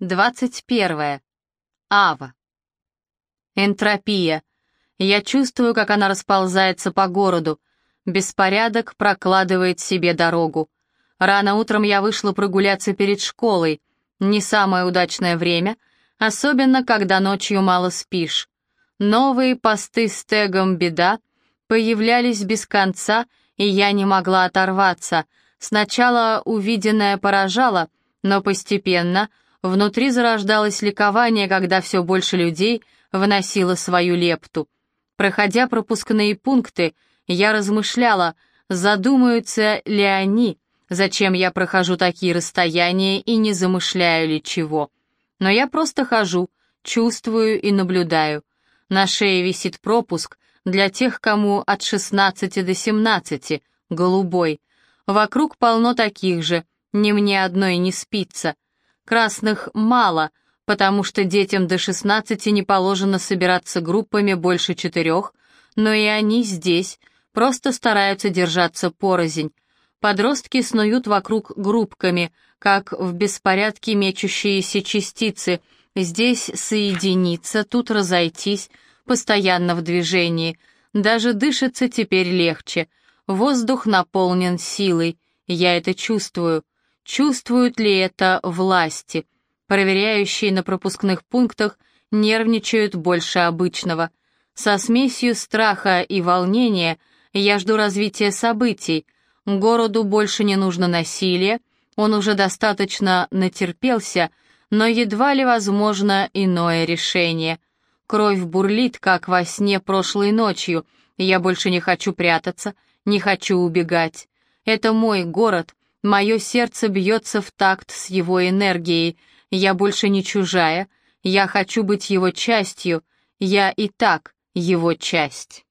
21. Ава. Энтропия. Я чувствую, как она расползается по городу. Беспорядок прокладывает себе дорогу. Рано утром я вышла прогуляться перед школой. Не самое удачное время, особенно когда ночью мало спишь. Новые посты с тегом «Беда» появлялись без конца, и я не могла оторваться. Сначала увиденное поражало, но постепенно — Внутри зарождалось ликование, когда все больше людей вносило свою лепту. Проходя пропускные пункты, я размышляла, задумаются ли они, зачем я прохожу такие расстояния и не замышляю ли чего. Но я просто хожу, чувствую и наблюдаю. На шее висит пропуск для тех, кому от 16 до 17, голубой. Вокруг полно таких же, ни мне одной не спится — Красных мало, потому что детям до 16 не положено собираться группами больше четырех, но и они здесь, просто стараются держаться порознь. Подростки снуют вокруг группками, как в беспорядке мечущиеся частицы, здесь соединиться, тут разойтись, постоянно в движении. Даже дышится теперь легче. Воздух наполнен силой, я это чувствую. Чувствуют ли это власти? Проверяющие на пропускных пунктах нервничают больше обычного. Со смесью страха и волнения я жду развития событий. Городу больше не нужно насилие, он уже достаточно натерпелся, но едва ли возможно иное решение. Кровь бурлит, как во сне прошлой ночью, я больше не хочу прятаться, не хочу убегать. Это мой город, Мое сердце бьется в такт с его энергией. Я больше не чужая. Я хочу быть его частью. Я и так его часть.